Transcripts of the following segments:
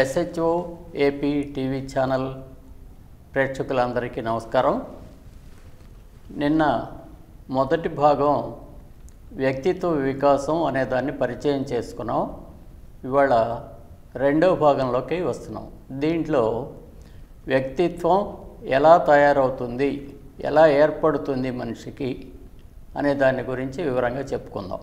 SHO AP TV channel ప్రేక్షకులందరికీ నమస్కారం. నిన్న మొదటి భాగం వ్యక్తిత్వ వికాసం అనే దాన్ని పరిచయం చేసుకున్నాం. ఇవాళ రెండవ భాగంలోకి వస్తున్నాం. దీంట్లో వ్యక్తిత్వం ఎలా తయారవుతుంది ఎలా ఏర్పడుతుంది మనిషికి అనే దాని గురించి వివరంగా చెప్పుకుందాం.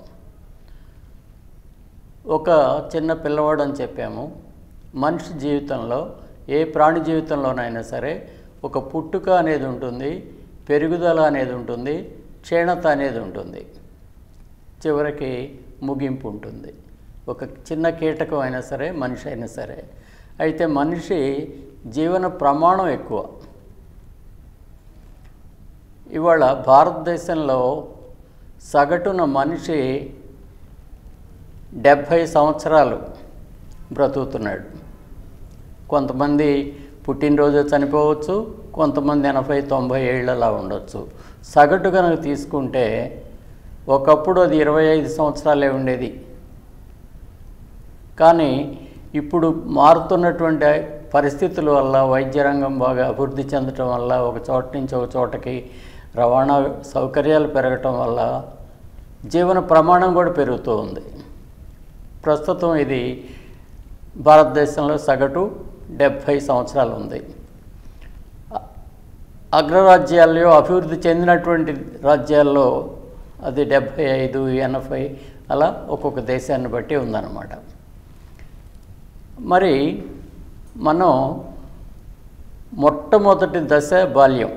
ఒక చిన్న పిల్లవాడు అని చెప్పాము. మనిషి జీవితంలో ఏ ప్రాణి జీవితంలోనైనా సరే ఒక పుట్టుక అనేది ఉంటుంది పెరుగుదల అనేది ఉంటుంది క్షీణత అనేది ఉంటుంది. చివరికి ముగింపు ఉంటుంది. ఒక చిన్న కీటకం అయినా సరే మనిషి అయినా సరే. అయితే మనిషి జీవన ప్రమాణం ఎక్కువ. ఇవాళ భారతదేశంలో సగటున మనిషి డెబ్భై సంవత్సరాలు బ్రతుకుతున్నాడు. కొంతమంది పుట్టినరోజు చనిపోవచ్చు కొంతమంది ఎనభై తొంభై ఏళ్ళలా ఉండొచ్చు. సగటు కనుక తీసుకుంటే ఒకప్పుడు అది ఇరవై ఐదు సంవత్సరాలే ఉండేది. కానీ ఇప్పుడు మారుతున్నటువంటి పరిస్థితుల వల్ల వైద్య రంగం బాగా అభివృద్ధి చెందటం వల్ల ఒక చోట నుంచి ఒక చోటకి రవాణా సౌకర్యాలు పెరగటం వల్ల జీవన ప్రమాణం కూడా పెరుగుతూ ఉంది. ప్రస్తుతం ఇది భారతదేశంలో సగటు డెబ్భై సంవత్సరాలు ఉంది. అగ్రరాజ్యాల్లో అభివృద్ధి చెందినటువంటి రాజ్యాల్లో అది డెబ్భై ఐదు ఎనభై అలా ఒక్కొక్క దేశాన్ని బట్టి ఉందన్నమాట. మరి మనం మొట్టమొదటి దశ బాల్యం.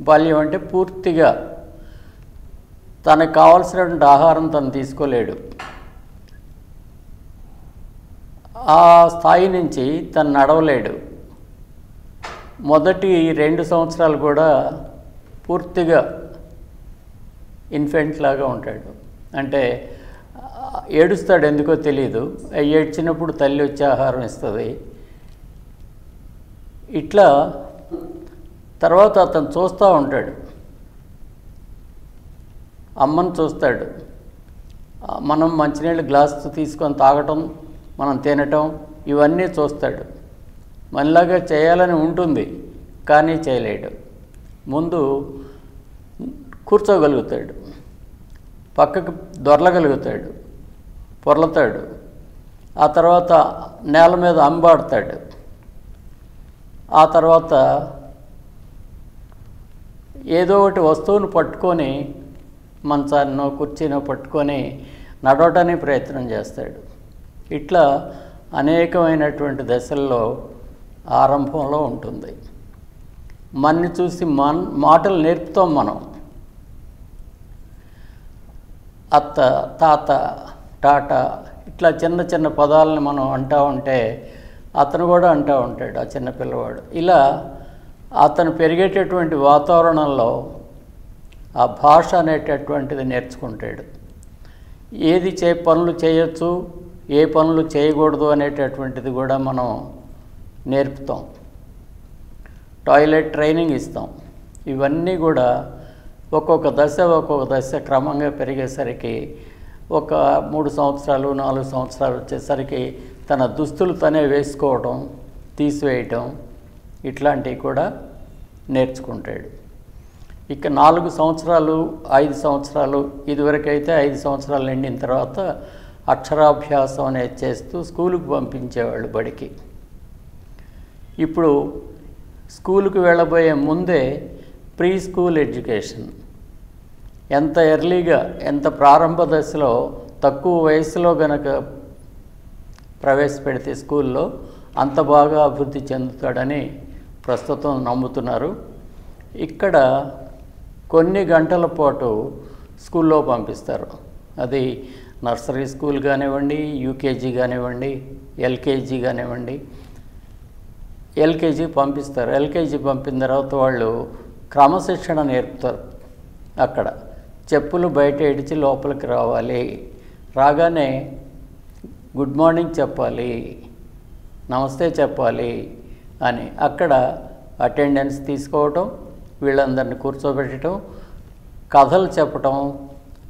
బాల్యం అంటే పూర్తిగా తనకు కావాల్సినటువంటి ఆహారం తను తీసుకోలేడు. ఆ స్థాయి నుంచి తను నడవలేడు. మొదటి రెండు సంవత్సరాలు కూడా పూర్తిగా ఇన్ఫెంట్ లాగా ఉంటాడు. అంటే ఏడుస్తాడు ఎందుకో తెలియదు ఏడ్చినప్పుడు తల్లి వచ్చి ఆహారం ఇస్తుంది. ఇట్లా తర్వాత అతను చూస్తూ ఉంటాడు. అమ్మను చూస్తాడు. మనం మంచినీళ్ళు గ్లాస్ తీసుకొని తాగటం మనం తినటం ఇవన్నీ చూస్తాడు. మనలాగా చేయాలని ఉంటుంది కానీ చేయలేడు. ముందు కూర్చోగలుగుతాడు. పక్కకు దొరలగలుగుతాడు పొరలతాడు. ఆ తర్వాత నేల మీద అంబాడుతాడు. ఆ తర్వాత ఏదో ఒకటి వస్తువును పట్టుకొని మంచాన్నో కుర్చీనో పట్టుకొని నడవటానికి ప్రయత్నం చేస్తాడు. ఇట్లా అనేకమైనటువంటి దశల్లో ఆరంభంలో ఉంటుంది. మన్ని చూసి మన్ మాటలు నేర్పుతాం మనం. అత్త తాత టాటా ఇట్లా చిన్న చిన్న పదాలను మనం అంటూ ఉంటే అతను కూడా అంటూ ఉంటాడు ఆ చిన్న పిల్లవాడు. ఇలా అతను పెరిగేటటువంటి వాతావరణంలో ఆ భాష అనేటటువంటిది నేర్చుకుంటాడు. ఏది చే పనులు చేయొచ్చు ఏ పనులు చేయకూడదు అనేటటువంటిది కూడా మనం నేర్పుతాం. టాయిలెట్ ట్రైనింగ్ ఇస్తాం. ఇవన్నీ కూడా ఒక్కొక్క దశ ఒక్కొక్క దశ క్రమంగా పెరిగేసరికి ఒక మూడు సంవత్సరాలు నాలుగు సంవత్సరాలు వచ్చేసరికి తన దుస్తులు తనే వేసుకోవడం తీసివేయటం ఇట్లాంటివి కూడా నేర్చుకుంటాడు. ఇక నాలుగు సంవత్సరాలు ఐదు సంవత్సరాలు ఇదివరకైతే ఐదు సంవత్సరాలు నిండిన తర్వాత అక్షరాభ్యాసం అనేది చేస్తూ స్కూలుకు పంపించేవాళ్ళు బడికి. ఇప్పుడు స్కూలుకు వెళ్ళబోయే ముందే ప్రీ స్కూల్ ఎడ్యుకేషన్. ఎంత ఎర్లీగా ఎంత ప్రారంభ దశలో తక్కువ వయసులో గనక ప్రవేశపెడితే స్కూల్లో అంత బాగా అభివృద్ధి చెందుతాడని ప్రస్తుతం నమ్ముతున్నారు. ఇక్కడ కొన్ని గంటల పాటు స్కూల్లో పంపిస్తారు. అది నర్సరీ స్కూల్ కానివ్వండి యూకేజీ కానివ్వండి ఎల్కేజీ కానివ్వండి ఎల్కేజీ పంపిస్తారు. ఎల్కేజీ పంపిన తర్వాత వాళ్ళు క్రమశిక్షణ నేర్పుతారు అక్కడ. చెప్పులు బయట ఇడిచి లోపలికి రావాలి. రాగానే గుడ్ మార్నింగ్ చెప్పాలి. నమస్తే చెప్పాలి అని అక్కడ అటెండెన్స్ తీసుకోవటం వీళ్ళందరిని కూర్చోబెట్టడం కథలు చెప్పటం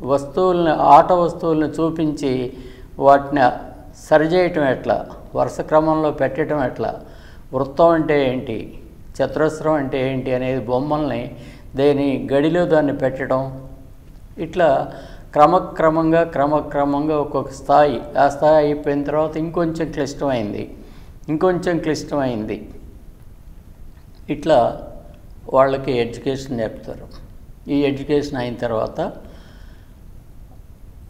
వస్తువుల్ని ఆట వస్తువుల్ని చూపించి వాటిని సరిచేయటం ఎట్లా? వరుస క్రమంలో పెట్టడం ఎట్లా? వృత్తం అంటే ఏంటి? చతురస్రం అంటే ఏంటి అనేది బొమ్మల్ని దేని గడిలో దాన్ని పెట్టడం? ఇట్లా క్రమక్రమంగా క్రమక్రమంగా ఒక్కొక్క స్థాయి. ఆ స్థాయి అయిపోయిన తర్వాత ఇంకొంచెం క్లిష్టమైంది. ఇంకొంచెం క్లిష్టమైంది. ఇట్లా వాళ్ళకి ఎడ్యుకేషన్ నేర్పుతారు. ఈ ఎడ్యుకేషన్ అయిన తర్వాత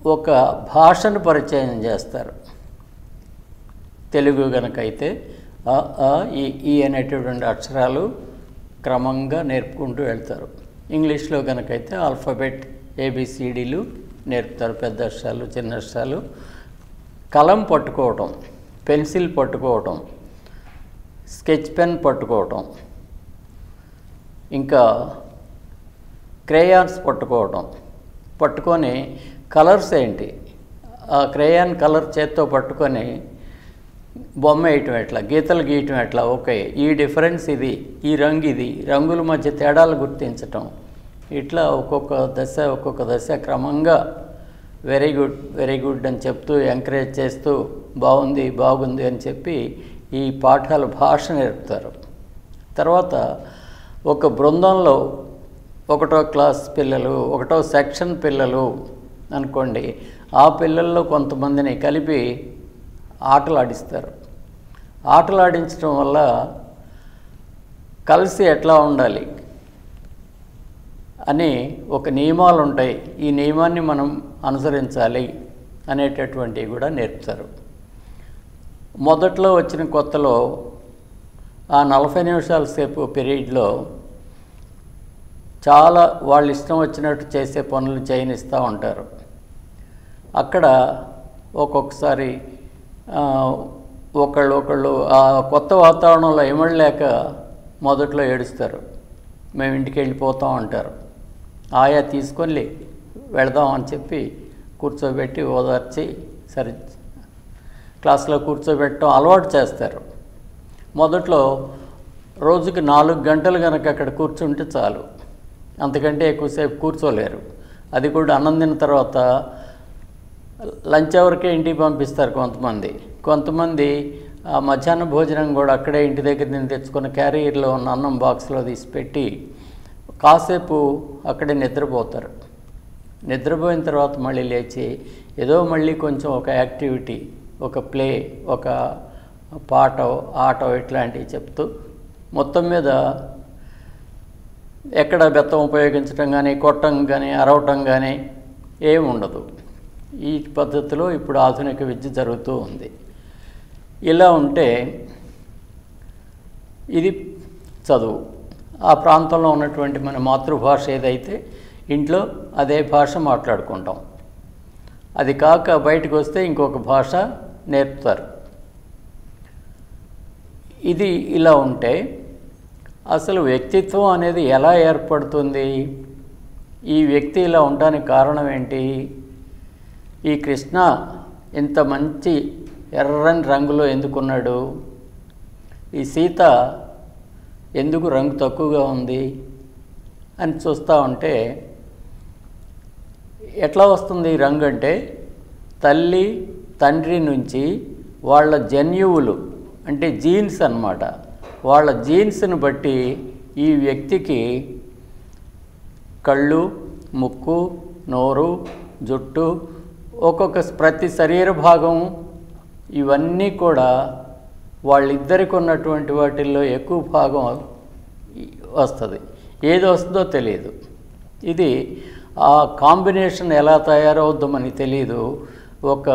ఒక భాషను పరిచయం చేస్తారు. తెలుగు గనకైతే ఈ ఈ అనేటటువంటి అక్షరాలు క్రమంగా నేర్పుకుంటూ వెళ్తారు. ఇంగ్లీష్లో కనుకైతే ఆల్ఫాబెట్ ఏబిసిడీలు నేర్పుతారు. పెద్ద అక్షరాలు చిన్న అక్షరాలు. కలం పట్టుకోవటం పెన్సిల్ పట్టుకోవటం స్కెచ్ పెన్ పట్టుకోవటం ఇంకా క్రేయాన్స్ పట్టుకోవటం. పట్టుకొని కలర్స్ ఏంటి? ఆ క్రేయాన్ కలర్ చేత్తో పట్టుకొని బొమ్మ వేయటం ఎట్లా? గీతలు గీయటం ఎట్లా? ఓకే. ఈ డిఫరెన్స్ ఇది ఈ రంగు ఇది. రంగుల మధ్య తేడాలు గుర్తించటం. ఇట్లా ఒక్కొక్క దశ ఒక్కొక్క దశ క్రమంగా వెరీ గుడ్ వెరీ గుడ్ అని చెప్తూ ఎంకరేజ్ చేస్తూ బాగుంది బాగుంది అని చెప్పి ఈ పాఠాలు భాష నేర్పుతారు. తర్వాత ఒక బృందంలో ఒకటో క్లాస్ పిల్లలు ఒకటో సెక్షన్ పిల్లలు అనుకోండి ఆ పిల్లల్లో కొంతమందిని కలిపి ఆటలాడిస్తారు. ఆటలాడించడం ఆటలు వల్ల కలిసి ఎట్లా ఉండాలి అని ఒక నియమాలు ఉంటాయి. ఈ నియమాన్ని మనం అనుసరించాలి అనేటటువంటివి కూడా నేర్పుతారు. మొదట్లో వచ్చిన కొత్తలో ఆ నలభై నిమిషాల సేపు పీరియడ్లో చాలా వాళ్ళు ఇష్టం వచ్చినట్టు చేసే పనులు చేయనిస్తూ ఉంటారు. అక్కడ ఒక్కొక్కసారి ఒకళ్ళు ఒకళ్ళు ఆ కొత్త వాతావరణంలో ఇమడలేక మొదట్లో ఏడుస్తారు. మేము ఇంటికి వెళ్ళిపోతాం అంటారు. ఆయా తీసుకొని వెళదాం అని చెప్పి కూర్చోబెట్టి ఓదార్చి సరి క్లాస్లో కూర్చోబెట్టడం అలవాటు చేస్తారు. మొదట్లో రోజుకి నాలుగు గంటలు కనుక అక్కడ కూర్చుంటే చాలు. అంతకంటే ఎక్కువసేపు కూర్చోలేరు. అది కూడా అన్నం తిన్న తర్వాత లంచ్ అవర్కే ఇంటికి పంపిస్తారు కొంతమంది. కొంతమంది ఆ మధ్యాహ్న భోజనం కూడా అక్కడే ఇంటి దగ్గర నేను తెచ్చుకున్న క్యారియర్లో ఉన్న అన్నం బాక్స్లో తీసి పెట్టి కాసేపు అక్కడే నిద్రపోతారు. నిద్రపోయిన తర్వాత మళ్ళీ లేచి ఏదో మళ్ళీ కొంచెం ఒక యాక్టివిటీ ఒక ప్లే ఒక పాట ఆట ఇట్లాంటివి చెప్తూ మొత్తం మీద ఎక్కడ బెత్తం ఉపయోగించడం కానీ కొట్టడం కానీ అరవటం కానీ ఏమి ఉండదు ఈ పద్ధతిలో ఇప్పుడు ఆధునిక విద్య జరుగుతూ ఉంది. ఇలా ఉంటే ఇది చదువు. ఆ ప్రాంతంలో ఉన్నటువంటి మన మాతృభాష ఏదైతే ఇంట్లో అదే భాష మాట్లాడుకుంటాం. అది కాక బయటకు వస్తే ఇంకొక భాష నేర్పుతారు. ఇది ఇలా ఉంటే అసలు వ్యక్తిత్వం అనేది ఎలా ఏర్పడుతుంది? ఈ వ్యక్తి ఇలా ఉండడానికి కారణం ఏంటి? ఈ కృష్ణ ఇంత మంచి ఎర్రని రంగులో ఎందుకున్నాడు? ఈ సీత ఎందుకు రంగు తక్కువగా ఉంది? అని చూస్తూ ఉంటే ఎట్లా వస్తుంది ఈ రంగు అంటే తల్లి తండ్రి నుంచి వాళ్ళ జన్యువులు అంటే జీన్స్ అన్నమాట. వాళ్ళ జీన్స్ని బట్టి ఈ వ్యక్తికి కళ్ళు ముక్కు నోరు జుట్టు ఒక్కొక్క ప్రతి శరీర భాగం ఇవన్నీ కూడా వాళ్ళిద్దరికి ఉన్నటువంటి వాటిల్లో ఎక్కువ భాగం వస్తుంది. ఏది వస్తుందో తెలియదు. ఇది ఆ కాంబినేషన్ ఎలా తయారవుద్దో మనకి తెలియదు ఒక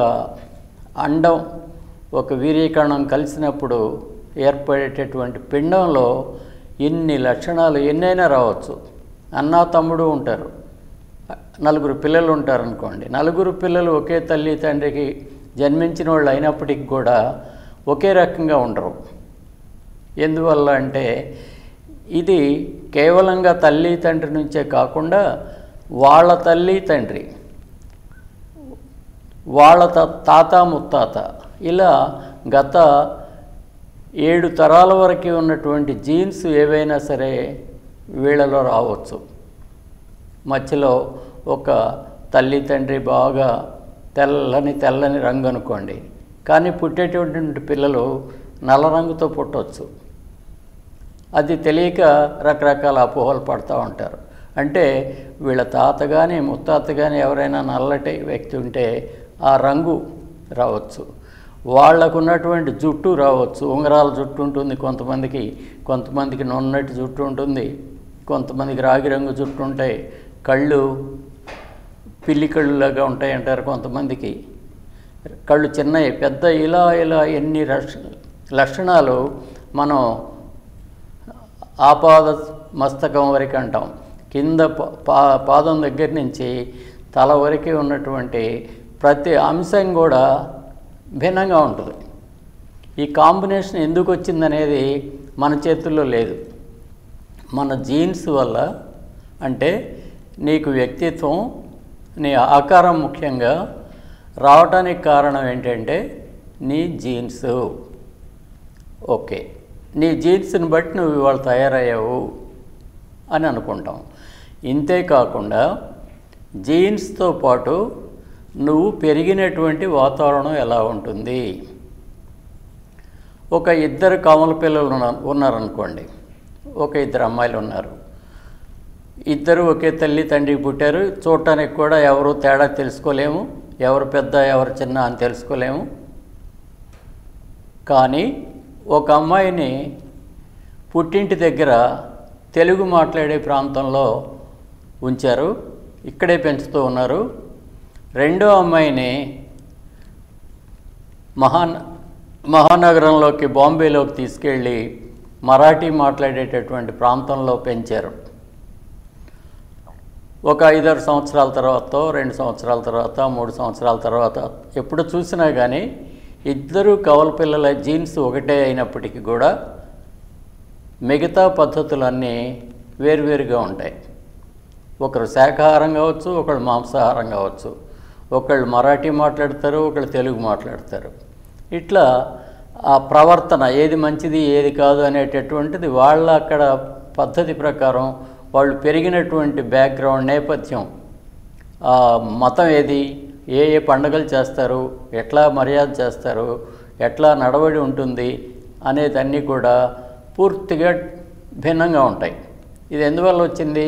అండం ఒక వీర్యకణం కలిసినప్పుడు ఏర్పడేటటువంటి పిండంలో ఎన్ని లక్షణాలు ఎన్నైనా రావచ్చు. అన్నా తమ్ముడు ఉంటారు. నలుగురు పిల్లలు ఉంటారు అనుకోండి నలుగురు పిల్లలు ఒకే తల్లి తండ్రికి జన్మించిన వాళ్ళు అయినప్పటికీ కూడా ఒకే రకంగా ఉండరు. ఎందువల్ల అంటే ఇది కేవలంగా తల్లి తండ్రి నుంచే కాకుండా వాళ్ళ తల్లి తండ్రి వాళ్ళ త- తాత ముత్తాత ఇలా గత ఏడు తరాల వరకు ఉన్నటువంటి జీన్స్ ఏవైనా సరే వీళ్ళలో రావచ్చు. మధ్యలో ఒక తల్లి తండ్రి బాగా తెల్లని తెల్లని రంగు అనుకోండి. కానీ పుట్టేటటువంటి పిల్లలు నల్ల రంగుతో పుట్టవచ్చు అది తెలియక రకరకాల అపోహలు పడుతూ ఉంటారు. అంటే వీళ్ళ తాత కానీ ముత్తాత కానీ ఎవరైనా నల్లటి వ్యక్తి ఉంటే ఆ రంగు రావచ్చు. వాళ్ళకు ఉన్నటువంటి జుట్టు రావచ్చు. ఉంగరాల జుట్టు ఉంటుంది కొంతమందికి. కొంతమందికి నున్నటి జుట్టు ఉంటుంది. కొంతమందికి రాగి రంగు జుట్టు ఉంటాయి. కళ్ళు పిల్లి కళ్ళులాగా ఉంటాయంటారు కొంతమందికి. కళ్ళు చిన్నవి పెద్ద ఇలా ఇలా ఎన్ని లక్ష లక్షణాలు మనం ఆపాద మస్తకం వరకు అంటాం. కింద పా- పా పాదం దగ్గర నుంచి తల వరకు ఉన్నటువంటి ప్రతి అంశం కూడా భిన్నంగా ఉంటుంది. ఈ కాంబినేషన్ ఎందుకు వచ్చిందనేది మన చేతుల్లో లేదు. మన జీన్స్ వల్ల అంటే నీకు వ్యక్తిత్వం నీ ఆకారం ముఖ్యంగా రావటానికి కారణం ఏంటంటే నీ జీన్స్. ఓకే. నీ జీన్స్ని బట్టి నువ్వు ఇవాళ తయారయ్యావు అని అనుకుంటాం. ఇంతే కాకుండా జీన్స్తో పాటు నువ్వు పెరిగినటువంటి వాతావరణం ఎలా ఉంటుంది? ఒక ఇద్దరు కామల పిల్లలు ఉన్న- ఉన్నారనుకోండి. ఒక ఇద్దరు అమ్మాయిలు ఉన్నారు. ఇద్దరు ఒకే తల్లి తండ్రికి పుట్టారు. చూడటానికి కూడా ఎవరు తేడా తెలుసుకోలేము. ఎవరు పెద్ద ఎవరు చిన్న అని తెలుసుకోలేము. కానీ ఒక అమ్మాయిని పుట్టింటి దగ్గర తెలుగు మాట్లాడే ప్రాంతంలో ఉంచారు. ఇక్కడే పెంచుతూ ఉన్నారు. రెండో అమ్మాయిని మహాన్ మహానగరంలోకి బాంబేలోకి తీసుకెళ్ళి మరాఠీ మాట్లాడేటటువంటి ప్రాంతంలో పెంచారు. ఒక ఐదారు సంవత్సరాల తర్వాత రెండు సంవత్సరాల తర్వాత మూడు సంవత్సరాల తర్వాత ఎప్పుడు చూసినా కానీ ఇద్దరు కవల పిల్లల జీన్స్ ఒకటే అయినప్పటికీ కూడా మిగతా పద్ధతులన్నీ వేరువేరుగా ఉంటాయి. ఒకరు శాఖాహారం కావచ్చు ఒకళ్ళు మాంసాహారం కావచ్చు. ఒకళ్ళు మరాఠీ మాట్లాడతారు ఒకళ్ళు తెలుగు మాట్లాడతారు. ఇట్లా ఆ ప్రవర్తన ఏది మంచిది ఏది కాదు అనేటటువంటిది వాళ్ళ అక్కడ పద్ధతి ప్రకారం వాళ్ళు పెరిగినటువంటి బ్యాక్గ్రౌండ్ నేపథ్యం మతం ఏది ఏ ఏ పండుగలు చేస్తారు ఎట్లా మర్యాద చేస్తారు ఎట్లా నడవడి ఉంటుంది అనేదన్నీ కూడా పూర్తిగా భిన్నంగా ఉంటాయి. ఇది ఎందువల్ల వచ్చింది?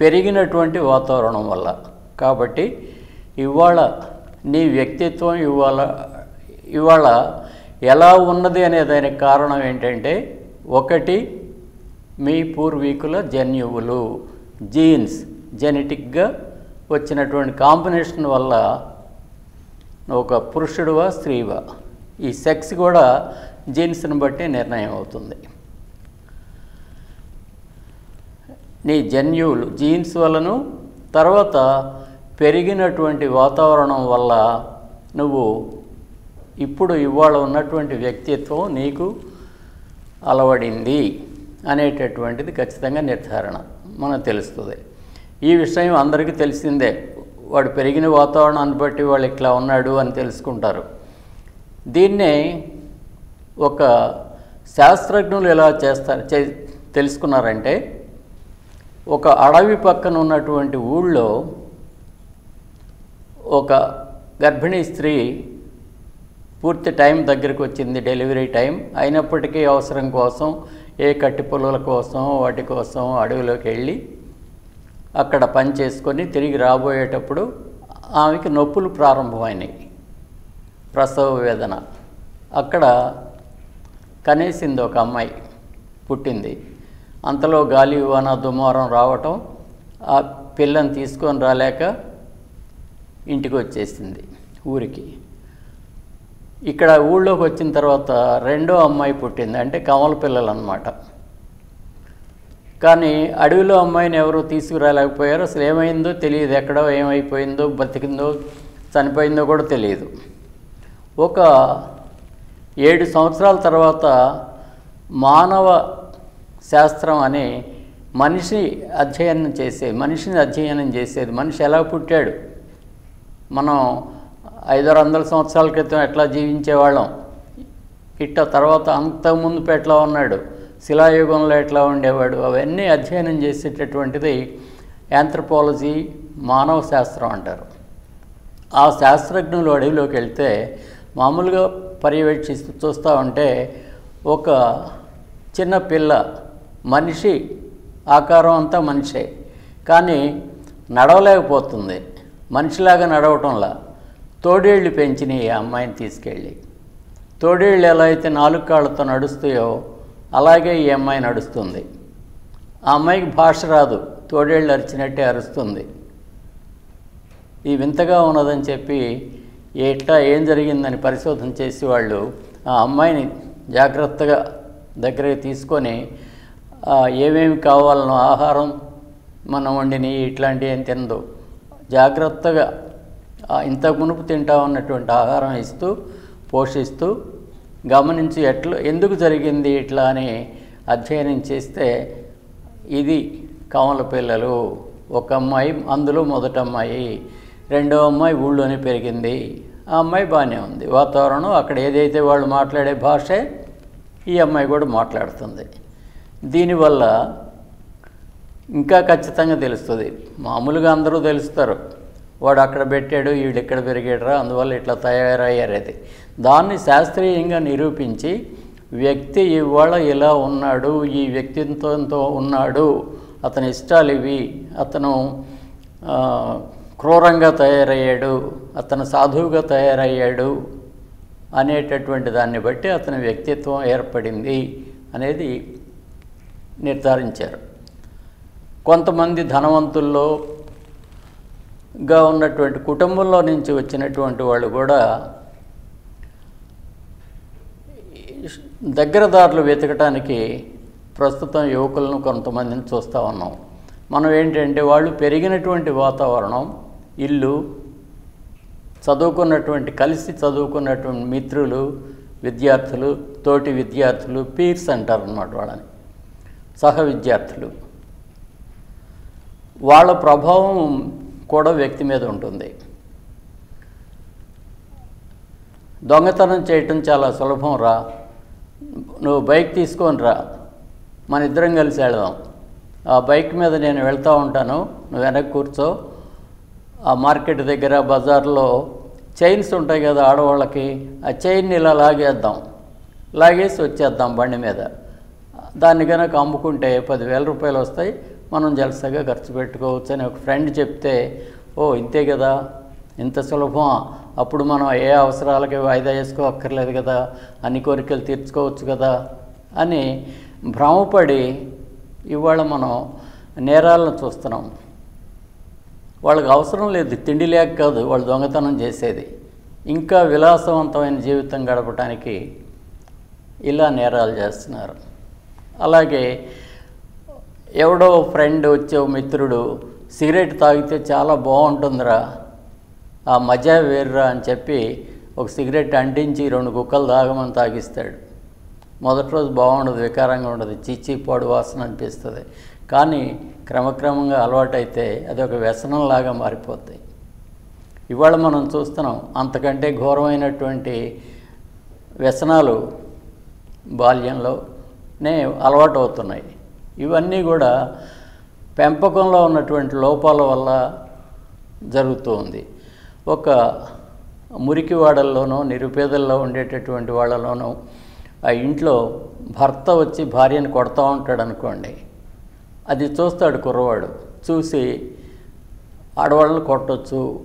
పెరిగినటువంటి వాతావరణం వల్ల. కాబట్టి ఇవాళ నీ వ్యక్తిత్వం ఇవాళ ఇవాళ ఎలా ఉన్నది అనే దానికి కారణం ఏంటంటే ఒకటి మీ పూర్వీకుల జన్యువులు జీన్స్ జెనెటిక్గా వచ్చినటువంటి కాంబినేషన్ వల్ల ఒక పురుషుడువా స్త్రీవా ఈ సెక్స్ కూడా జీన్స్ని బట్టి నిర్ణయం అవుతుంది. నీ జన్యువులు జీన్స్ వలను తర్వాత పెరిగినటువంటి వాతావరణం వల్ల నువ్వు ఇప్పుడు ఇవాళ ఉన్నటువంటి వ్యక్తిత్వం నీకు అలవడింది. అనేటటువంటిది ఖచ్చితంగా నిర్ధారణ. మనకు తెలుస్తుంది. ఈ విషయం అందరికీ తెలిసిందే. వాడు పెరిగిన వాతావరణాన్ని బట్టి వాళ్ళు ఇట్లా ఉన్నాడు అని తెలుసుకుంటారు. దీన్నే ఒక శాస్త్రజ్ఞులు ఎలా చేస్తారు చే తెలుసుకున్నారంటే ఒక అడవి పక్కన ఉన్నటువంటి ఊళ్ళో ఒక గర్భిణీ స్త్రీ పూర్తి టైం దగ్గరికి వచ్చింది డెలివరీ టైం అయినప్పటికీ అవసరం కోసం ఏ కట్టి పుల్లల కోసం వాటి కోసం అడవిలోకి వెళ్ళి అక్కడ పని చేసుకొని తిరిగి రాబోయేటప్పుడు ఆమెకి నొప్పులు ప్రారంభమైనాయి. ప్రసవ వేదన. అక్కడ కనేసింది ఒక అమ్మాయి పుట్టింది. అంతలో గాలి వాన దుమారం రావటం ఆ పిల్లని తీసుకొని రాలేక ఇంటికి వచ్చేసింది ఊరికి. ఇక్కడ ఊళ్ళోకి వచ్చిన తర్వాత రెండో అమ్మాయి పుట్టింది అంటే కమల పిల్లలు అన్నమాట కానీ అడవిలో అమ్మాయిని ఎవరు తీసుకురాలేకపోయారు అసలు ఏమైందో తెలియదు ఎక్కడో ఏమైపోయిందో బతికిందో చనిపోయిందో కూడా తెలియదు. ఒక ఏడు సంవత్సరాల తర్వాత మానవ శాస్త్రం అని మనిషి అధ్యయనం చేసే మనిషిని అధ్యయనం చేసేది మనిషి ఎలా పుట్టాడు? మనం ఐదారు వందల సంవత్సరాల క్రితం ఎట్లా జీవించేవాళ్ళం? ఇట్ట తర్వాత అంతకుముందు ఎట్లా ఉన్నాడు? శిలాయుగంలో ఎట్లా ఉండేవాడు? అవన్నీ అధ్యయనం చేసేటటువంటిది యాంథ్రపాలజీ మానవ శాస్త్రం అంటారు. ఆ శాస్త్రజ్ఞులు అడవిలోకి వెళ్తే మామూలుగా పర్యవేక్షిస్తూ చూస్తూ ఉంటే ఒక చిన్న పిల్ల మనిషి ఆకారం అంతా మనిషే. కానీ నడవలేకపోతుంది. మనిషిలాగా నడవటంలా. తోడేళ్ళు పెంచినాయి ఈ అమ్మాయిని తీసుకెళ్ళి. తోడేళ్ళు ఎలా అయితే నాలుగు కాళ్ళతో నడుస్తాయో అలాగే ఈ అమ్మాయి నడుస్తుంది. ఆ అమ్మాయికి భాష రాదు తోడేళ్ళు అరిచినట్టే అరుస్తుంది. ఈ వింతగా ఉన్నదని చెప్పి ఎట్లా ఏం జరిగిందని పరిశోధన చేసి వాళ్ళు ఆ అమ్మాయిని జాగ్రత్తగా దగ్గరికి తీసుకొని ఏమేమి కావాలనో ఆహారం మనం వండిని ఇట్లాంటివి ఏం తినదు. జాగ్రత్తగా ఇంతకు మునుపు తింటా ఉన్నటువంటి ఆహారం ఇస్తూ పోషిస్తూ గమనించి ఎట్లా ఎందుకు జరిగింది ఇట్లా అని అధ్యయనం చేస్తే ఇది కమల పిల్లలు ఒక అమ్మాయి అందులో మొదట అమ్మాయి రెండో అమ్మాయి ఊళ్ళోనే పెరిగింది ఆ అమ్మాయి బాగానే ఉంది. వాతావరణం అక్కడ ఏదైతే వాళ్ళు మాట్లాడే భాషే ఈ అమ్మాయి కూడా మాట్లాడుతుంది. దీనివల్ల ఇంకా ఖచ్చితంగా తెలుస్తుంది. మామూలుగా అందరూ తెలుస్తారు. వాడు అక్కడ పెట్టాడు వీడు ఇక్కడ పెరిగాడరా అందువల్ల ఇట్లా తయారయ్యారది దాన్ని శాస్త్రీయంగా నిరూపించి వ్యక్తి ఇవాళ ఇలా ఉన్నాడు ఈ వ్యక్తిత్వంతో ఉన్నాడు అతని ఇష్టాలు ఇవి అతను క్రూరంగా తయారయ్యాడు అతను సాధువుగా తయారయ్యాడు అనేటటువంటి దాన్ని బట్టి అతని వ్యక్తిత్వం ఏర్పడింది అనేది నిర్ధారించారు. కొంతమంది ధనవంతుల్లో గా ఉన్నటువంటి కుటుంబంలో నుంచి వచ్చినటువంటి వాళ్ళు కూడా దగ్గరదారులు వెతకటానికి ప్రస్తుతం యువకులను కొంతమందిని చూస్తూ ఉన్నాం. మనం ఏంటంటే వాళ్ళు పెరిగినటువంటి వాతావరణం ఇల్లు చదువుకున్నటువంటి కలిసి చదువుకున్నటువంటి మిత్రులు విద్యార్థులు తోటి విద్యార్థులు పీర్స్ అంటారు అన్నమాట వాళ్ళని సహ విద్యార్థులు. వాళ్ళ ప్రభావం కూడా వ్యక్తి మీద ఉంటుంది. దొంగతనం చేయటం చాలా సులభం రా. నువ్వు బైక్ తీసుకొని రా. మన ఇద్దరం కలిసి వెళదాం. ఆ బైక్ మీద నేను వెళ్తూ ఉంటాను. నువ్వు వెనక్కి కూర్చో. ఆ మార్కెట్ దగ్గర బజార్లో చైన్స్ ఉంటాయి కదా ఆడవాళ్ళకి. ఆ చైన్ని ఇలా లాగేద్దాం. లాగేసి వచ్చేద్దాం బండి మీద. దాన్ని కనుక అమ్ముకుంటే పదివేల రూపాయలు వస్తాయి. మనం జలసగా ఖర్చు పెట్టుకోవచ్చు అని ఒక ఫ్రెండ్ చెప్తే ఓ ఇంతే కదా ఇంత సులభం. అప్పుడు మనం ఏ అవసరాలకి వాయిదా వేసుకో అక్కర్లేదు కదా అన్ని కోరికలు తీర్చుకోవచ్చు కదా అని భ్రమపడి ఇవాళ మనం నేరాలను చూస్తున్నాం. వాళ్ళకి అవసరం లేదు తిండి లేక కాదు వాళ్ళు దొంగతనం చేసేది. ఇంకా విలాసవంతమైన జీవితం గడపడానికి ఇలా నేరాలు చేస్తున్నారు. అలాగే ఎవడో ఫ్రెండ్ వచ్చే ఓ మిత్రుడు సిగరెట్ తాగితే చాలా బాగుంటుందిరా ఆ మజా వేరురా అని చెప్పి ఒక సిగరెట్ అంటించి రెండు కుక్కలు తాగమని తాగిస్తాడు. మొదటి రోజు బాగుండదు వికారంగా ఉండదు చీచీ పొడి వాసన అనిపిస్తుంది. కానీ క్రమక్రమంగా అలవాటైతే అది ఒక వ్యసనంలాగా మారిపోతాయి. ఇవాళ మనం చూస్తున్నాం అంతకంటే ఘోరమైనటువంటి వ్యసనాలు బాల్యంలోనే అలవాటు అవుతున్నాయి ఇవన్నీ కూడా పెంపకంలో ఉన్నటువంటి లోపాల వల్ల జరుగుతూ ఉంది. ఒక మురికివాడల్లోనో నిరుపేదల్లో ఉండేటటువంటి వాళ్ళలోనో ఆ ఇంట్లో భర్త వచ్చి భార్యను కొడతా ఉంటాడు అనుకోండి. అది చూస్తాడు కుర్రవాడు. చూసి ఆడవాళ్ళని కొట్టచ్చు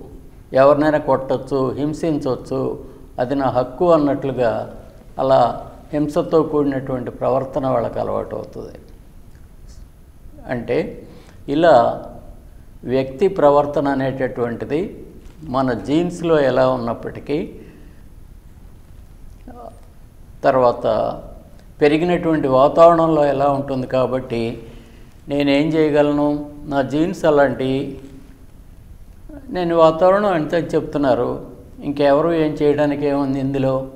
ఎవరినైనా కొట్టొచ్చు హింసించవచ్చు అది నా హక్కు అన్నట్లుగా అలా హింసతో కూడినటువంటి ప్రవర్తన వాళ్ళకి అలవాటు అవుతుంది. అంటే ఇలా వ్యక్తి ప్రవర్తన అనేటటువంటిది మన జీన్స్లో ఎలా ఉన్నప్పటికీ తర్వాత పెరిగినటువంటి వాతావరణంలో ఎలా ఉంటుంది కాబట్టి నేనేం చేయగలను? నా జీన్స్ అలాంటి నేను వాతావరణం అంతే చెప్తున్నారు. ఇంకెవరు ఏం చేయడానికి ఏముంది ఇందులో?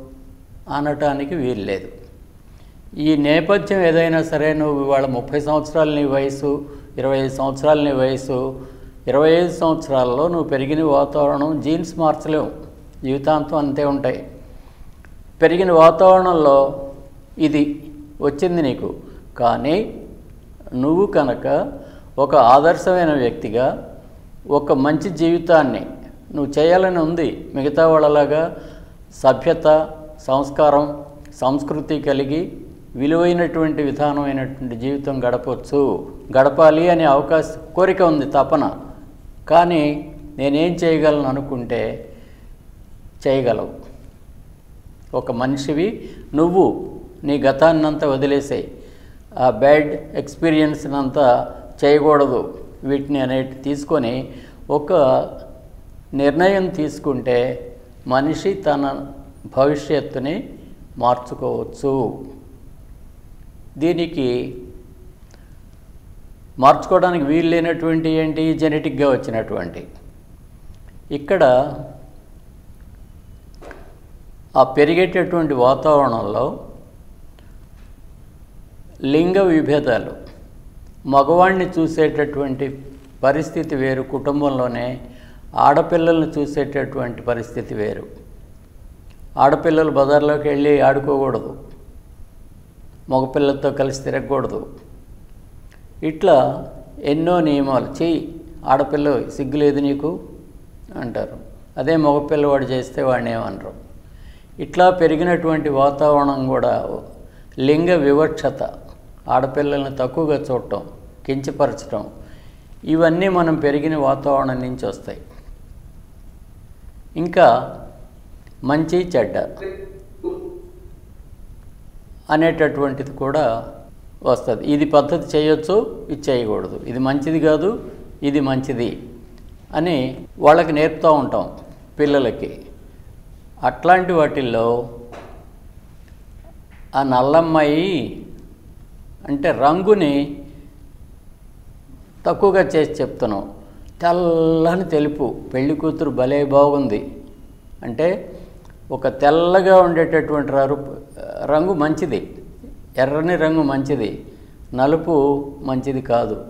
అనటానికి వీల్లేదు. ఈ నేపథ్యం ఏదైనా సరే నువ్వు ఇవాళ ముప్పై సంవత్సరాల నీ వయసు ఇరవై ఐదు సంవత్సరాల నీ వయసు ఇరవై ఐదు సంవత్సరాల్లో నువ్వు పెరిగిన వాతావరణం జీన్స్ మార్చలేవు. జీవితాంతం అంతే ఉంటాయి. పెరిగిన వాతావరణంలో ఇది వచ్చింది నీకు. కానీ నువ్వు కనుక ఒక ఆదర్శమైన వ్యక్తిగా ఒక మంచి జీవితాన్ని నువ్వు చేయాలని ఉంది మిగతా వాళ్ళలాగా సభ్యత సంస్కారం సంస్కృతి కలిగి విలువైనటువంటి విధానమైనటువంటి జీవితం గడపవచ్చు గడపాలి అనే అవకాశం కోరిక ఉంది తపన. కానీ నేనేం చేయగలను అనుకుంటే చేయగలవు. ఒక మనిషివి నువ్వు నీ గతాన్నంతా వదిలేసాయి. ఆ బ్యాడ్ ఎక్స్పీరియన్స్ అంతా చేయకూడదు. వీటిని అనేటి తీసుకొని ఒక నిర్ణయం తీసుకుంటే మనిషి తన భవిష్యత్తుని మార్చుకోవచ్చు. దీనికి మార్చుకోవడానికి వీలు లేనటువంటి ఏంటి? జెనెటిక్గా వచ్చినటువంటి. ఇక్కడ ఆ పెరిగేటటువంటి వాతావరణంలో లింగ విభేదాలు మగవాణ్ణి చూసేటటువంటి పరిస్థితి వేరు కుటుంబంలోనే ఆడపిల్లల్ని చూసేటటువంటి పరిస్థితి వేరు. ఆడపిల్లలు బజార్లోకి వెళ్ళి ఆడుకోకూడదు. మగపిల్లలతో కలిసి తిరగకూడదు. ఇట్లా ఎన్నో నియమాలు చెయ్యి ఆడపిల్ల సిగ్గులేదు నీకు? అంటారు. అదే మగపిల్లవాడు చేస్తే వాడిని ఏమనరు. ఇట్లా పెరిగినటువంటి వాతావరణం కూడా లింగ వివక్షత ఆడపిల్లల్ని తక్కువగా చూడటం కించపరచడం ఇవన్నీ మనం పెరిగిన వాతావరణం నుంచి వస్తాయి. ఇంకా మంచి చెడ్డ. అనేటటువంటిది కూడా వస్తుంది. ఇది పద్ధతి చేయొచ్చు ఇది చేయకూడదు. ఇది మంచిది కాదు ఇది మంచిది అని వాళ్ళకి నేర్పుతూ ఉంటాం పిల్లలకి. అట్లాంటి వాటిల్లో ఆ నల్లమ్మాయి అంటే రంగుని తక్కువగా చేసి చెప్తున్నాం. తెల్లని తెలుపు. పెళ్ళి కూతురు భలే బాగుంది. అంటే ఒక తెల్లగా ఉండేటటువంటి రు- రంగు మంచిది. ఎర్రని రంగు మంచిది. నలుపు మంచిది కాదు.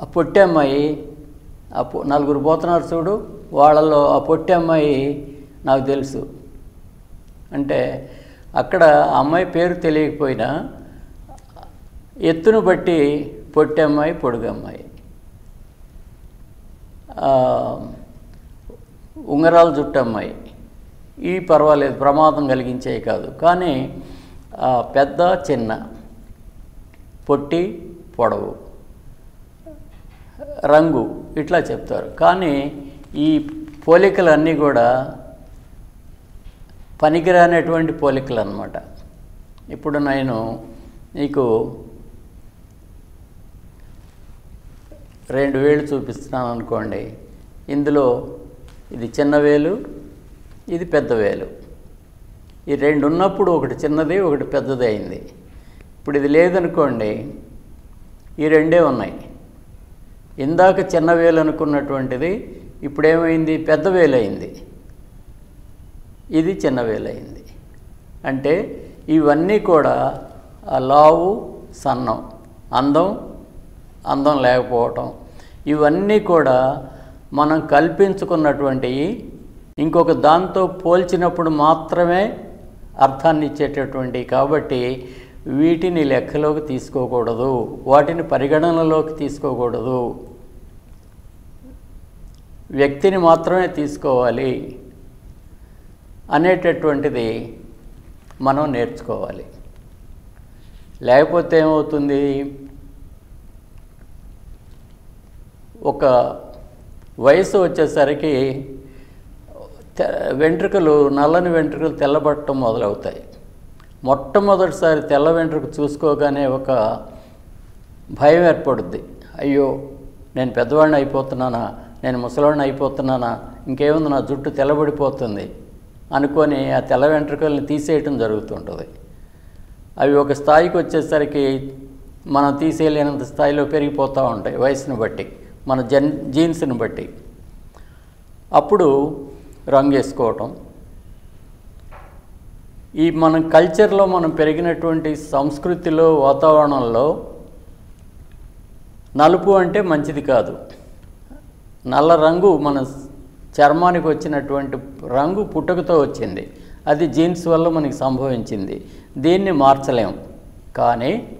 ఆ పొట్టి అమ్మాయి ఆ పొ- నలుగురు పోతున్నారు చూడు వాళ్ళలో ఆ పొట్టి అమ్మాయి నాకు తెలుసు. అంటే అక్కడ ఆ అమ్మాయి పేరు తెలియకపోయినా ఎత్తును బట్టి పొట్టి అమ్మాయి పొడుగు అమ్మాయి. ఉంగరాల జుట్టు అమ్మాయి. ఈ పర్వాలేదు ప్రమాదం కలిగించేవి కాదు. కానీ పెద్ద చిన్న పొట్టి పొడవు రంగు ఇట్లా చెప్తారు. కానీ ఈ పోలికలన్నీ కూడా పనికిరానటువంటి పోలికలు అన్నమాట ఇప్పుడు నేను నీకు రెండు వేలు చూపిస్తున్నాను అనుకోండి. ఇందులో ఇది చిన్న వేలు ఇది పెద్ద వేలు. ఈ రెండు ఉన్నప్పుడు ఒకటి చిన్నది ఒకటి పెద్దది అయింది. ఇప్పుడు ఇది లేదనుకోండి ఈ రెండే ఉన్నాయి. ఇందాక చిన్న వేలు అనుకున్నటువంటిది ఇప్పుడేమైంది? పెద్ద వేలు అయింది ఇది చిన్న వేలు అయింది అంటే ఇవన్నీ కూడా ఆ లావు సన్నం అందం అందం లేకపోవటం. ఇవన్నీ కూడా మనం కల్పించుకున్నటువంటివి ఇంకొక దాంతో పోల్చినప్పుడు మాత్రమే అర్థాన్ని ఇచ్చేటటువంటి కాబట్టి వీటిని లెక్కలోకి తీసుకోకూడదు వాటిని పరిగణనలోకి తీసుకోకూడదు. వ్యక్తిని మాత్రమే తీసుకోవాలి అనేటటువంటిది మనం నేర్చుకోవాలి. లేకపోతే ఏమవుతుంది? ఒక వయసు వచ్చేసరికి వెంట్రుకలు నల్లని వెంట్రుకలు తెల్లబట్టడం మొదలవుతాయి. మొట్టమొదటిసారి తెల్ల వెంట్రుక చూసుకోగానే ఒక భయం ఏర్పడుద్ది. అయ్యో నేను పెద్దవాడిని అయిపోతున్నానా? నేను ముసలివాడిని అయిపోతున్నానా? ఇంకేముంది నా జుట్టు తెల్లబడిపోతుంది అనుకొని ఆ తెల్ల వెంట్రుకల్ని తీసేయటం జరుగుతుంటుంది. అవి ఒక స్థాయికి వచ్చేసరికి మనం తీసేయలేనంత స్థాయిలో పెరిగిపోతూ ఉంటాయి వయసును బట్టి మన జన్ జీన్స్ని బట్టి. అప్పుడు రంగు వేసుకోవటం ఈ మన కల్చర్లో మనం పెరిగినటువంటి సంస్కృతిలో వాతావరణంలో నలుపు అంటే మంచిది కాదు. నల్ల రంగు మన చర్మానికి వచ్చినటువంటి రంగు పుట్టుకతో వచ్చింది. అది జీన్స్ వల్ల మనకి సంభవించింది. దీన్ని మార్చలేం. కానీ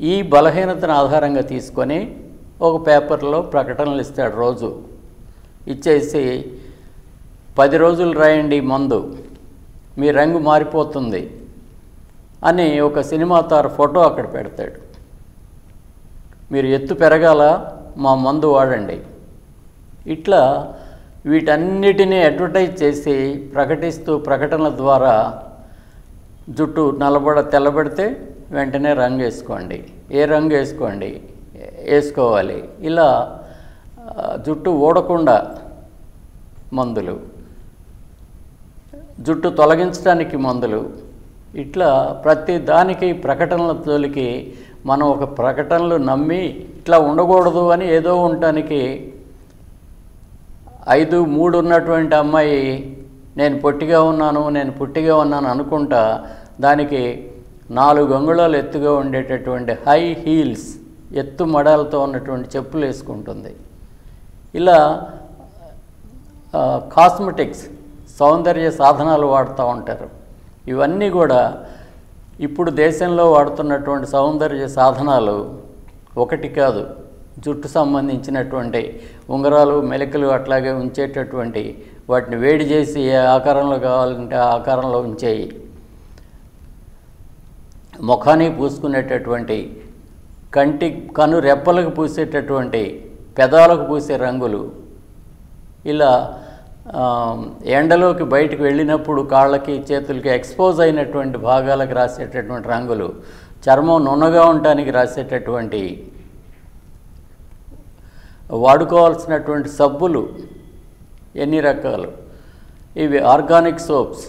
ఈ బలహీనతను ఆధారంగా తీసుకొని ఒక పేపర్లో ప్రకటనలు ఇస్తాడు రోజు. ఇచ్చేసి పది రోజులు రాయండి మందు. మీ రంగు మారిపోతుంది అని ఒక సినిమా తార ఫోటో అక్కడ పెడతాడు. మీరు ఎత్తు పెరగాల మా మందు వాడండి. ఇట్లా వీటన్నిటినీ అడ్వర్టైజ్ చేసి ప్రకటిస్తూ ప్రకటనల ద్వారా జుట్టు నలబడ తెల్లబడితే వెంటనే రంగు వేసుకోండి. ఏ రంగు వేసుకోండి? వేసుకోవాలి. ఇలా జుట్టు ఊడకుండా మందులు. జుట్టు తొలగించడానికి మందులు. ఇట్లా ప్రతి దానికి ప్రకటనల తోలికి మనం ఒక ప్రకటనలు నమ్మి ఇట్లా ఉండకూడదు అని ఏదో ఉండటానికి ఐదు మూడు ఉన్నటువంటి అమ్మాయి నేను పొట్టిగా ఉన్నాను నేను పుట్టిగా ఉన్నాను అనుకుంటా దానికి నాలుగు అంగుళాలు ఎత్తుగా ఉండేటటువంటి హై హీల్స్ ఎత్తు మడాలతో ఉన్నటువంటి చెప్పులు వేసుకుంటుంది. ఇలా కాస్మెటిక్స్ సౌందర్య సాధనాలు వాడుతూ ఉంటారు. ఇవన్నీ కూడా ఇప్పుడు దేశంలో వాడుతున్నటువంటి సౌందర్య సాధనాలు ఒకటి కాదు. జుట్టు సంబంధించినటువంటి ఉంగరాలు మెలికలు అట్లాగే ఉంచేటటువంటి వాటిని వేడి చేసి ఏ ఆకారంలో కావాలంటే ఆ ఆకారంలో ఉంచేయి. ముఖానికి పూసుకునేటటువంటి కంటి కను రెప్పలకు పూసేటటువంటి పెదాలకు పూసే రంగులు ఇలా ఎండలోకి బయటకు వెళ్ళినప్పుడు కాళ్ళకి చేతులకి ఎక్స్పోజ్ అయినటువంటి భాగాలకు రాసేటటువంటి రంగులు చర్మం నున్నగా ఉండటానికి రాసేటటువంటి వాడుకోవాల్సినటువంటి సబ్బులు ఎన్ని రకాలు? ఇవి ఆర్గానిక్ సోప్స్.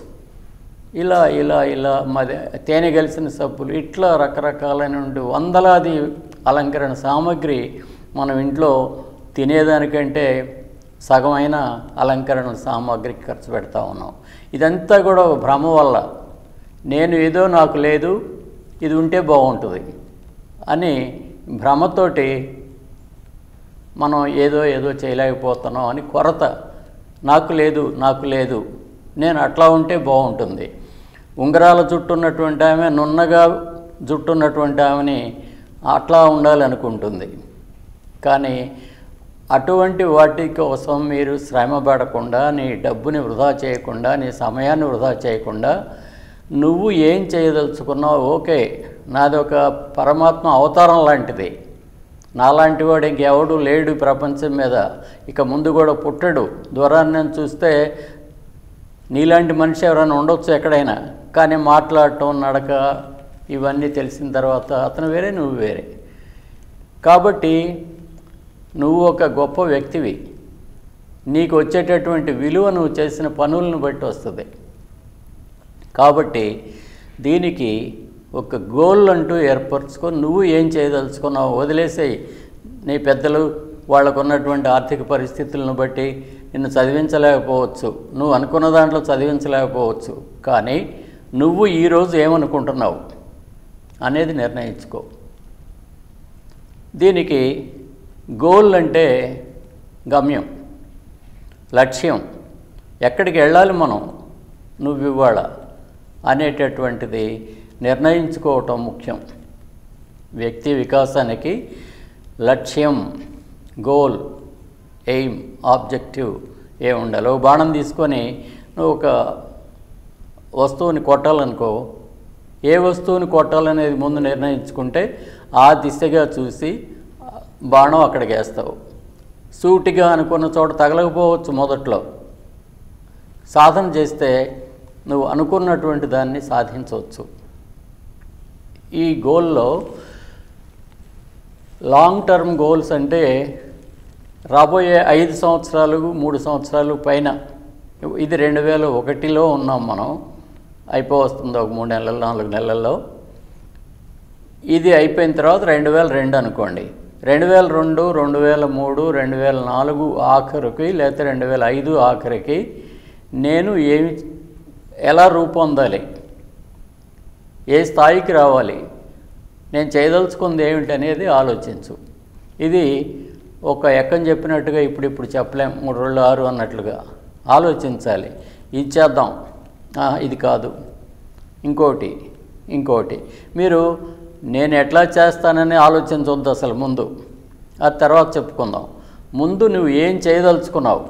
ఇలా ఇలా ఇలా మరి తేనె కలిసిన సబ్బులు ఇట్లా రకరకాలైన వందలాది అలంకరణ సామాగ్రి మనం ఇంట్లో తినేదానికంటే సగమైన అలంకరణ సామాగ్రికి ఖర్చు పెడతా ఉన్నాం ఇదంతా కూడా ఒక భ్రమ వల్ల. నేను ఏదో నాకు లేదు ఇది ఉంటే బాగుంటుంది అని భ్రమతోటి మనం ఏదో ఏదో చేయలేకపోతున్నాం అని కొరత. నాకు లేదు నాకు లేదు నేను అట్లా ఉంటే బాగుంటుంది. ఉంగరాల జుట్టు ఉన్నటువంటి ఆమె నున్నగా జుట్టు ఉన్నటువంటి ఆమెని అట్లా ఉండాలి అనుకుంటుంది కానీ అటువంటి వాటి కోసం మీరు శ్రమ పడకుండా నీ డబ్బుని వృధా చేయకుండా నీ సమయాన్ని వృధా చేయకుండా నువ్వు ఏం చేయదలుచుకున్నావు ఓకే నాది ఒక పరమాత్మ అవతారం లాంటిది. నాలాంటి వాడు ఇంకెవడు లేడు ఈ ప్రపంచం మీద. ఇక ముందు కూడా పుట్టడు. దూరాన్ని చూస్తే నీలాంటి మనిషి ఎవరైనా ఉండొచ్చు ఎక్కడైనా. కానీ మాట్లాడటం నడక ఇవన్నీ తెలిసిన తర్వాత అతను వేరే నువ్వు వేరే. కాబట్టి నువ్వు ఒక గొప్ప వ్యక్తివి. నీకు వచ్చేటటువంటి విలువ నువ్వు చేసిన పనులను బట్టి వస్తుంది. కాబట్టి దీనికి ఒక గోల్ అంటూ ఏర్పరచుకొని నువ్వు ఏం చేయదలుచుకున్నావు వదిలేసేయి. నీ పెద్దలు వాళ్ళకు ఉన్నటువంటి ఆర్థిక పరిస్థితులను బట్టి నిన్ను చదివించలేకపోవచ్చు. నువ్వు అనుకున్న దాంట్లో చదివించలేకపోవచ్చు. కానీ నువ్వు ఈరోజు ఏమనుకుంటున్నావు అనేది నిర్ణయించుకో. దీనికి గోల్ అంటే గమ్యం లక్ష్యం. ఎక్కడికి వెళ్ళాలి మనం? నువ్వు ఇవాళ అనేటటువంటిది నిర్ణయించుకోవటం ముఖ్యం. వ్యక్తి వికాసానికి లక్ష్యం గోల్ ఎయిమ్ ఆబ్జెక్టివ్ ఏ ఉండాలి ఒక బాణం తీసుకొని నువ్వు ఒక వస్తువుని కొట్టాలనుకో ఏ వస్తువుని కొట్టాలనేది ముందు నిర్ణయించుకుంటే ఆ దిశగా చూసి బాణం అక్కడికి వేస్తావు సూటిగా అనుకున్న చోట తగలకపోవచ్చు మొదట్లో. సాధన చేస్తే నువ్వు అనుకున్నటువంటి దాన్ని సాధించవచ్చు. ఈ గోల్లో లాంగ్ టర్మ్ గోల్స్ అంటే రాబోయే ఐదు సంవత్సరాలు మూడు సంవత్సరాలు పైన ఇది రెండు వేల ఒకటిలో ఉన్నాం మనం. అయిపోవస్తుంది ఒక మూడు నెలలు నాలుగు నెలల్లో. ఇది అయిపోయిన తర్వాత రెండు వేల రెండు అనుకోండి. రెండు వేల రెండు రెండు వేల మూడు రెండు వేల నాలుగు ఆఖరికి లేకపోతే రెండు వేల ఐదు ఆఖరికి నేను ఏమి ఎలా రూపొందాలి? ఏ స్థాయికి రావాలి? నేను చేయదలుచుకుంది ఏమిటి అనేది ఆలోచించు. ఇది ఒక ఎక్కని చెప్పినట్టుగా ఇప్పుడు ఇప్పుడు చెప్పలేం మూడు రోజులు ఆరు అన్నట్లుగా ఆలోచించాలి. ఇది చేద్దాం. ఇది కాదు. ఇంకోటి ఇంకోటి. మీరు నేను ఎట్లా చేస్తానని ఆలోచించవద్దు అసలు ముందు. ఆ తర్వాత చెప్పుకుందాం. ముందు నువ్వు ఏం చేయదలుచుకున్నావు?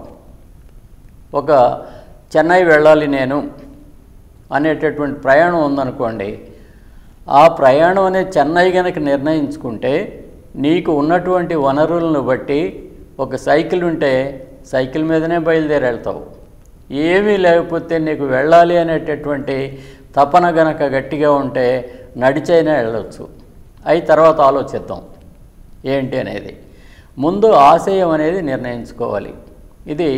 ఒక చెన్నై వెళ్ళాలి నేను అనేటటువంటి ప్రయాణం ఉందనుకోండి. ఆ ప్రయాణం అనేది చెన్నై కనుక నిర్ణయించుకుంటే నీకు ఉన్నటువంటి వనరులను బట్టి ఒక సైకిల్ ఉంటే సైకిల్ మీదనే బయలుదేరి వెళ్తావు ఏమీ లేకపోతే నీకు వెళ్ళాలి అనేటటువంటి తపన గనక గట్టిగా ఉంటే నడిచైనా వెళ్ళొచ్చు. అయి తర్వాత ఆలోచిద్దాం. ఏంటి అనేది. ముందు ఆశయం అనేది నిర్ణయించుకోవాలి. ఇది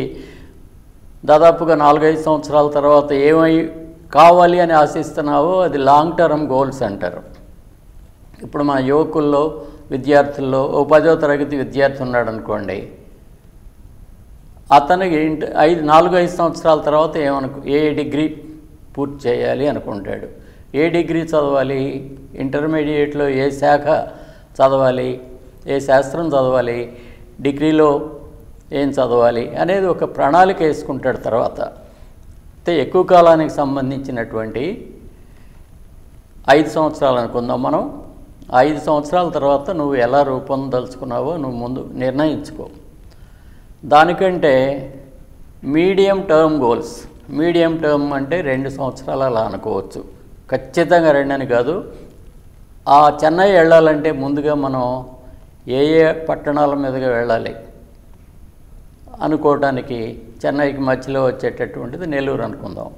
దాదాపుగా నాలుగైదు సంవత్సరాల తర్వాత ఏమై కావాలి అని ఆశిస్తున్నావో అది లాంగ్ టర్మ్ గోల్స్ అంటారు. ఇప్పుడు మన యువకుల్లో విద్యార్థుల్లో ఓ పదో తరగతి విద్యార్థి ఉన్నాడు అనుకోండి అతనికి ఏంటి ఐదు నాలుగు ఐదు సంవత్సరాల తర్వాత ఏమనుకు ఏ డిగ్రీ పూర్తి చేయాలి అనుకుంటాడు. ఏ డిగ్రీ చదవాలి? ఇంటర్మీడియట్లో ఏ శాఖ చదవాలి? ఏ శాస్త్రం చదవాలి? డిగ్రీలో ఏం చదవాలి? అనేది ఒక ప్రణాళిక వేసుకుంటాడు తర్వాత. అయితే ఎక్కువ కాలానికి సంబంధించినటువంటి ఐదు సంవత్సరాలు అనుకుందాం మనం. ఐదు సంవత్సరాల తర్వాత నువ్వు ఎలా రూపొందలుచుకున్నావో నువ్వు ముందు నిర్ణయించుకో. దానికంటే medium term goals. Medium term అంటే రెండు సంవత్సరాలు అలా అనుకోవచ్చు. ఖచ్చితంగా రెండని కాదు. ఆ చెన్నై వెళ్ళాలంటే ముందుగా మనం ఏ ఏ పట్టణాల మీదుగా వెళ్ళాలి అనుకోవటానికి చెన్నైకి మధ్యలో వచ్చేటటువంటిది నెల్లూరు అనుకుందాం.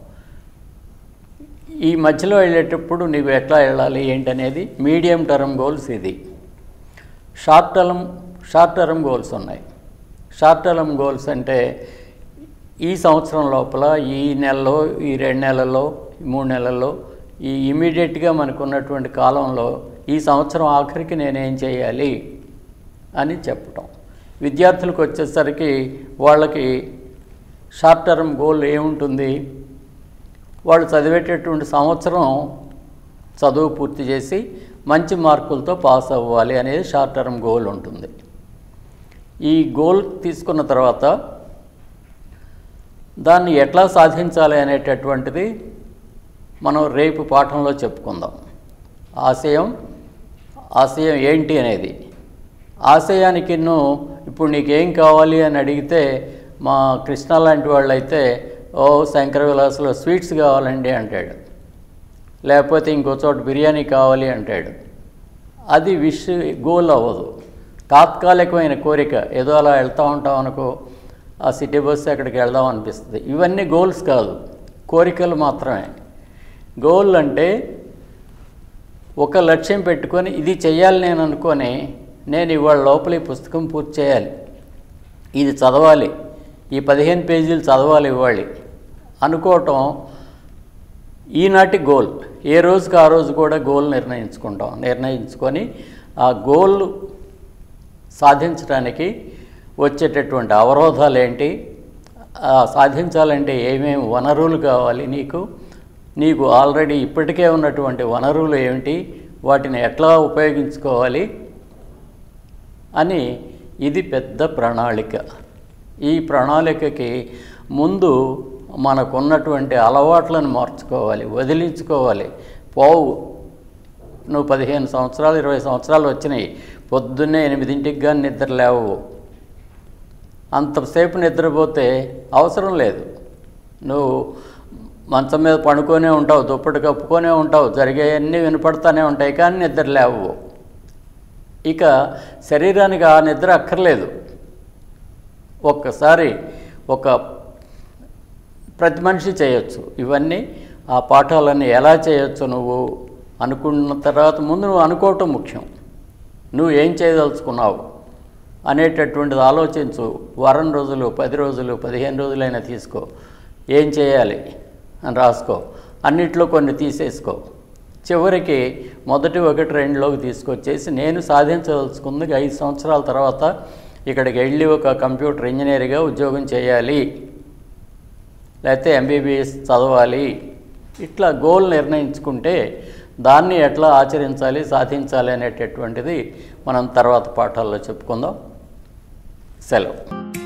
ఈ మధ్యలో వెళ్ళేటప్పుడు నీకు ఎట్లా వెళ్ళాలి ఏంటనేది మీడియం టర్మ్ గోల్స్ ఇది. Short term short term goals ఉన్నాయి. షార్ట్ టర్మ్ గోల్స్ అంటే ఈ సంవత్సరం లోపల ఈ నెలలో ఈ రెండు నెలల్లో మూడు నెలల్లో ఈ ఇమీడియట్గా మనకున్నటువంటి కాలంలో ఈ సంవత్సరం ఆఖరికి నేనేం చేయాలి అని చెప్పటం. విద్యార్థులకు వచ్చేసరికి వాళ్ళకి షార్ట్ టర్మ్ గోల్ ఏముంటుంది? వాళ్ళు చదివేటటువంటి సంవత్సరం చదువు పూర్తి చేసి మంచి మార్కులతో పాస్ అవ్వాలి అనేది షార్ట్ టర్మ్ గోల్ ఉంటుంది. ఈ గోల్ తీసుకున్న తర్వాత దాన్ని ఎట్లా సాధించాలి అనేటటువంటిది మనం రేపు పాఠంలో చెప్పుకుందాం. ఆశయం ఆశయం ఏంటి అనేది. ఆశయానికి నువ్వు ఇప్పుడు నీకేం కావాలి అని అడిగితే మా కృష్ణ లాంటి వాళ్ళు అయితే ఓ శంకర విలాసులో స్వీట్స్ కావాలండి అంటాడు. లేకపోతే ఇంకో చోట బిర్యానీ కావాలి అంటాడు. అది విష్ గోల్ అవ్వదు. తాత్కాలికమైన కోరిక ఏదో అలా వెళ్తూ ఉంటాం అనుకో ఆ సిటీ బస్సు అక్కడికి వెళ్దాం అనిపిస్తుంది. ఇవన్నీ గోల్స్ కాదు. కోరికలు మాత్రమే. గోల్ అంటే ఒక లక్ష్యం పెట్టుకొని ఇది చేయాలి నేను అనుకొని నేను ఇవాళ లోపల ఈ పుస్తకం పూర్తి చేయాలి. ఇది చదవాలి. ఈ పదిహేను పేజీలు చదవాలి ఇవ్వాలి అనుకోవటం ఈనాటి గోల్. ఏ రోజుకి ఆ రోజు కూడా గోల్ నిర్ణయించుకుంటాం. నిర్ణయించుకొని ఆ గోల్ సాధించడానికి వచ్చేటటువంటి అవరోధాలు ఏంటి? సాధించాలంటే ఏమేమి వనరులు కావాలి నీకు? నీకు ఆల్రెడీ ఇప్పటికే ఉన్నటువంటి వనరులు ఏమిటి? వాటిని ఎట్లా ఉపయోగించుకోవాలి? అని ఇది పెద్ద ప్రణాళిక. ఈ ప్రణాళికకి ముందు మనకున్నటువంటి అలవాట్లను మార్చుకోవాలి వదిలించుకోవాలి. పోవు. నువ్వు పదిహేను సంవత్సరాలు ఇరవై సంవత్సరాలు వచ్చినాయి. పొద్దున్నే ఎనిమిదింటికి కానీ నిద్ర లేవు. అంతసేపు నిద్రపోతే అవసరం లేదు. నువ్వు మంచం మీద పడుకొనే ఉంటావు దుప్పటి కప్పుకొనే ఉంటావు జరిగేవన్నీ వినపడతానే ఉంటాయి కానీ నిద్ర లేవు. ఇక శరీరానికి ఆ నిద్ర అక్కర్లేదు. ఒక్కసారి ఒక ప్రతి మనిషి చేయొచ్చు. ఇవన్నీ ఆ పాఠాలన్నీ ఎలా చేయొచ్చు నువ్వు అనుకున్న తర్వాత ముందు నువ్వు అనుకోవటం ముఖ్యం. నువ్వు ఏం చేయదలుచుకున్నావు అనేటటువంటిది ఆలోచించు. వారం రోజులు పది రోజులు పదిహేను రోజులైనా తీసుకో. ఏం చేయాలి? అని రాసుకో. అన్నిట్లో కొన్ని తీసేసుకో. చివరికి మొదటి ఒకటి రెండులోకి తీసుకొచ్చేసి నేను సాధించదలుచుకుంది ఐదు సంవత్సరాల తర్వాత ఇక్కడికి వెళ్ళి ఒక కంప్యూటర్ ఇంజనీర్గా ఉద్యోగం చేయాలి. లేకపోతే ఎంబీబీఎస్ చదవాలి. ఇట్లా గోల్ నిర్ణయించుకుంటే దాన్ని ఎట్లా ఆచరించాలి సాధించాలి అనేటటువంటిది మనం తర్వాత పాఠాల్లో చెప్పుకుందాం. సెలవు.